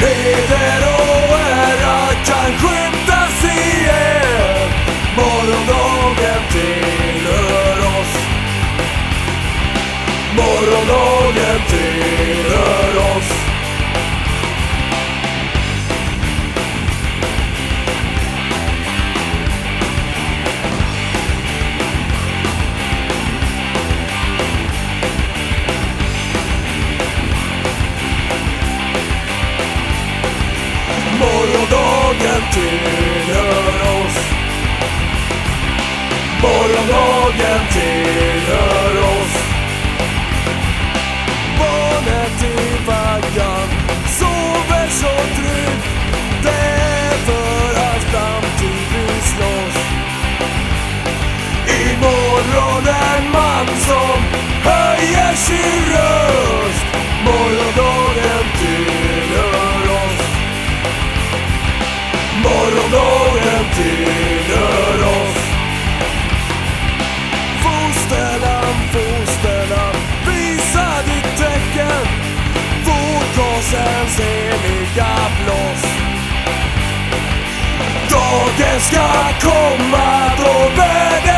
Heder och ära kan skymtas igen. Morgondagen tillhör oss. Morgondagen tillhör oss. Morgondagen tillhör oss. Barnet i vaggan sover så tryggt. Det är för hans framtid vi slåss. Imorgon en man som höjer sin röst. Morgondagen tillhör oss. Fosterland, fosterland, visa ditt tecken. Vårdgasens heliga blås. Dagen ska komma då världen